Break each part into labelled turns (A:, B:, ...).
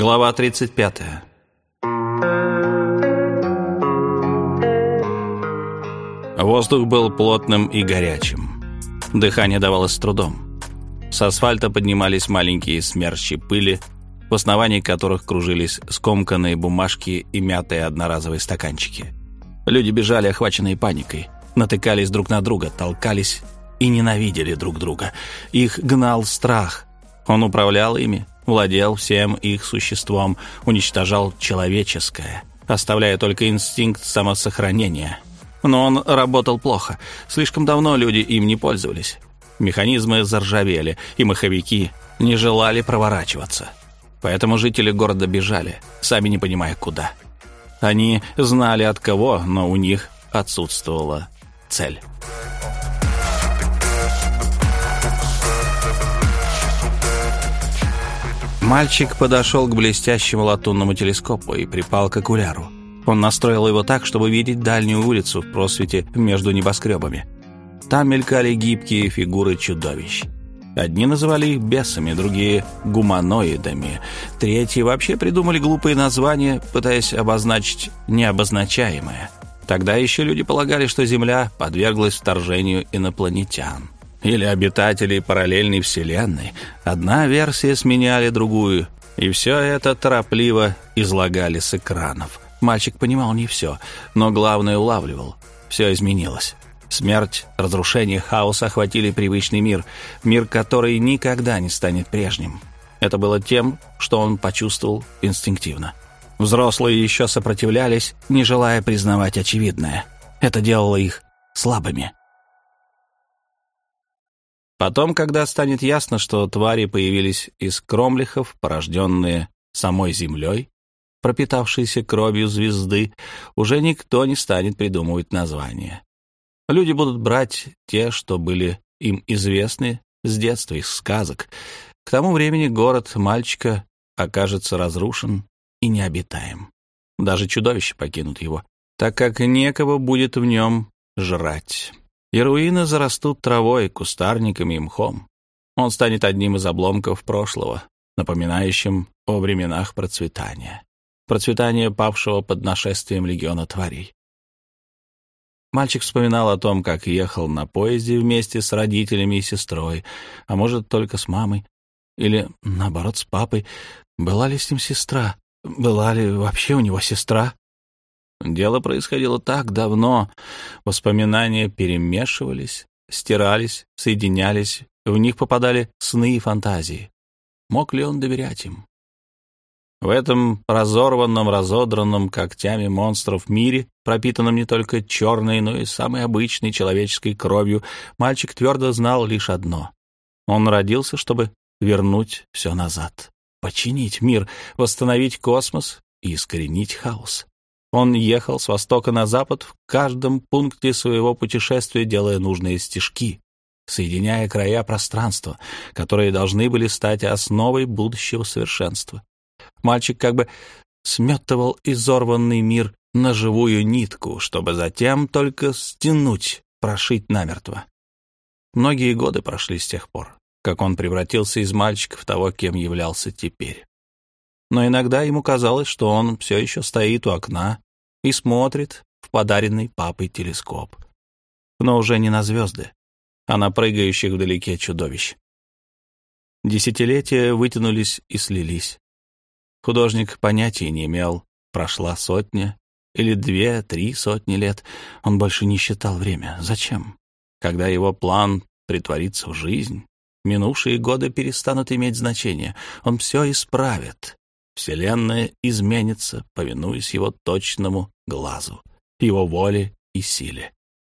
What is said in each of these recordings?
A: Глава 35. Воздух был плотным и горячим. Дыхание давалось с трудом. С асфальта поднимались маленькие смерчи пыли, в основании которых кружились скомканные бумажки и мятые одноразовые стаканчики. Люди бежали, охваченные паникой, натыкались друг на друга, толкались и ненавидели друг друга. Их гнал страх. Он управлял ими, владел всем их существом, уничтожал человеческое, оставляя только инстинкт самосохранения. Но он работал плохо. Слишком давно люди им не пользовались. Механизмы заржавели, и маховики не желали проворачиваться. Поэтому жители города бежали, сами не понимая куда. Они знали от кого, но у них отсутствовала цель. Мальчик подошел к блестящему латунному телескопу и припал к окуляру. Он настроил его так, чтобы видеть дальнюю улицу в просвете между небоскребами. Там мелькали гибкие фигуры чудовищ. Одни называли их бесами, другие — гуманоидами. Третьи вообще придумали глупые названия, пытаясь обозначить необозначаемое. Тогда еще люди полагали, что Земля подверглась вторжению инопланетян или обитателей параллельной вселенной. Одна версия сменяли другую, и все это торопливо излагали с экранов. Мальчик понимал не все, но главное улавливал. Все изменилось. Смерть, разрушение, хаос охватили привычный мир, мир, который никогда не станет прежним. Это было тем, что он почувствовал инстинктивно. Взрослые еще сопротивлялись, не желая признавать очевидное. Это делало их слабыми. Потом, когда станет ясно, что твари появились из кромлихов, порожденные самой землей, пропитавшейся кровью звезды, уже никто не станет придумывать названия. Люди будут брать те, что были им известны с детства, из сказок. К тому времени город мальчика окажется разрушен и необитаем. Даже чудовища покинут его, так как некого будет в нем жрать и руины зарастут травой, кустарниками и мхом. Он станет одним из обломков прошлого, напоминающим о временах процветания. Процветания павшего под нашествием легиона тварей. Мальчик вспоминал о том, как ехал на поезде вместе с родителями и сестрой, а может, только с мамой, или, наоборот, с папой. Была ли с ним сестра? Была ли вообще у него сестра? Дело происходило так давно, воспоминания перемешивались, стирались, соединялись, в них попадали сны и фантазии. Мог ли он доверять им? В этом разорванном, разодранном когтями монстров мире, пропитанном не только черной, но и самой обычной человеческой кровью, мальчик твердо знал лишь одно. Он родился, чтобы вернуть все назад, починить мир, восстановить космос и искоренить хаос. Он ехал с востока на запад в каждом пункте своего путешествия, делая нужные стежки, соединяя края пространства, которые должны были стать основой будущего совершенства. Мальчик как бы сметывал изорванный мир на живую нитку, чтобы затем только стянуть, прошить намертво. Многие годы прошли с тех пор, как он превратился из мальчика в того, кем являлся теперь но иногда ему казалось, что он все еще стоит у окна и смотрит в подаренный папой телескоп. Но уже не на звезды, а на прыгающих вдалеке чудовищ. Десятилетия вытянулись и слились. Художник понятия не имел, прошла сотня или две-три сотни лет. Он больше не считал время. Зачем? Когда его план притворится в жизнь, минувшие годы перестанут иметь значение. Он все исправит. Вселенная изменится, повинуясь его точному глазу, его воле и силе.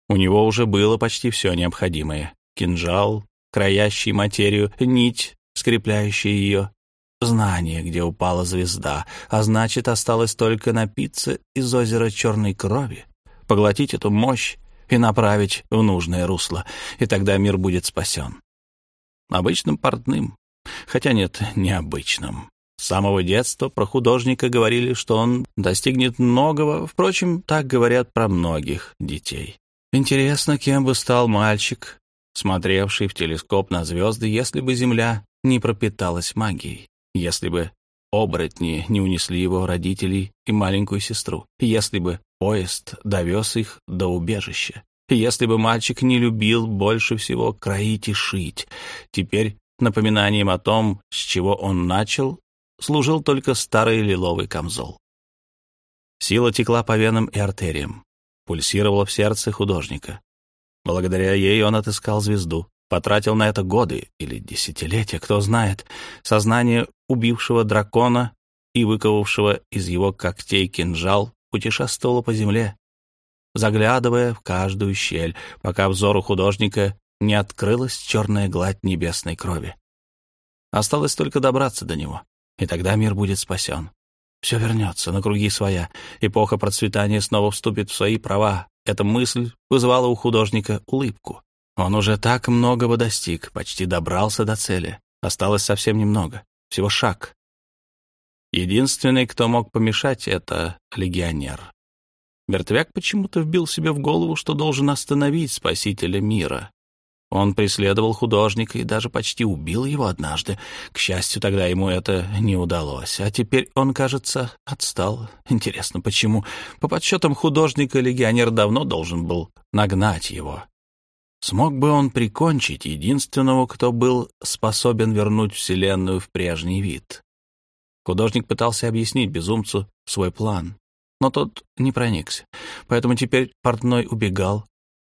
A: У него уже было почти все необходимое. Кинжал, краящий материю, нить, скрепляющая ее, знание, где упала звезда, а значит, осталось только напиться из озера черной крови, поглотить эту мощь и направить в нужное русло, и тогда мир будет спасен. Обычным портным, хотя нет, необычным. С самого детства про художника говорили, что он достигнет многого, впрочем, так говорят про многих детей. Интересно, кем бы стал мальчик, смотревший в телескоп на звезды, если бы Земля не пропиталась магией, если бы оборотни не унесли его родителей и маленькую сестру, если бы поезд довез их до убежища, если бы мальчик не любил больше всего кроить и шить. Теперь напоминанием о том, с чего он начал, служил только старый лиловый камзол. Сила текла по венам и артериям, пульсировала в сердце художника. Благодаря ей он отыскал звезду, потратил на это годы или десятилетия, кто знает. Сознание убившего дракона и выковавшего из его когтей кинжал путешествовало по земле, заглядывая в каждую щель, пока взору художника не открылась черная гладь небесной крови. Осталось только добраться до него, и тогда мир будет спасен. Все вернется на круги своя. Эпоха процветания снова вступит в свои права. Эта мысль вызывала у художника улыбку. Он уже так многого достиг, почти добрался до цели. Осталось совсем немного, всего шаг. Единственный, кто мог помешать, — это легионер. Мертвяк почему-то вбил себе в голову, что должен остановить спасителя мира. Он преследовал художника и даже почти убил его однажды. К счастью, тогда ему это не удалось. А теперь он, кажется, отстал. Интересно, почему? По подсчетам художника легионер давно должен был нагнать его. Смог бы он прикончить единственного, кто был способен вернуть Вселенную в прежний вид? Художник пытался объяснить безумцу свой план, но тот не проникся. Поэтому теперь портной убегал,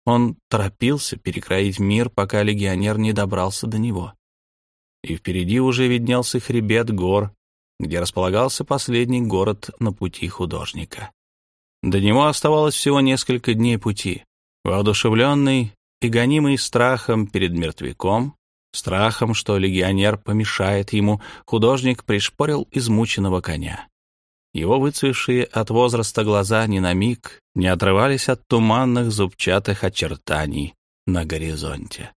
A: он торопился перекроить мир, пока легионер не добрался до него. И впереди уже виднелся хребет гор, где располагался последний город на пути художника. До него оставалось всего несколько дней пути. Воодушевленный и гонимый страхом перед мертвяком, страхом, что легионер помешает ему, художник пришпорил измученного коня. Его выцвевшие от возраста глаза ни на миг не отрывались от туманных зубчатых очертаний на горизонте.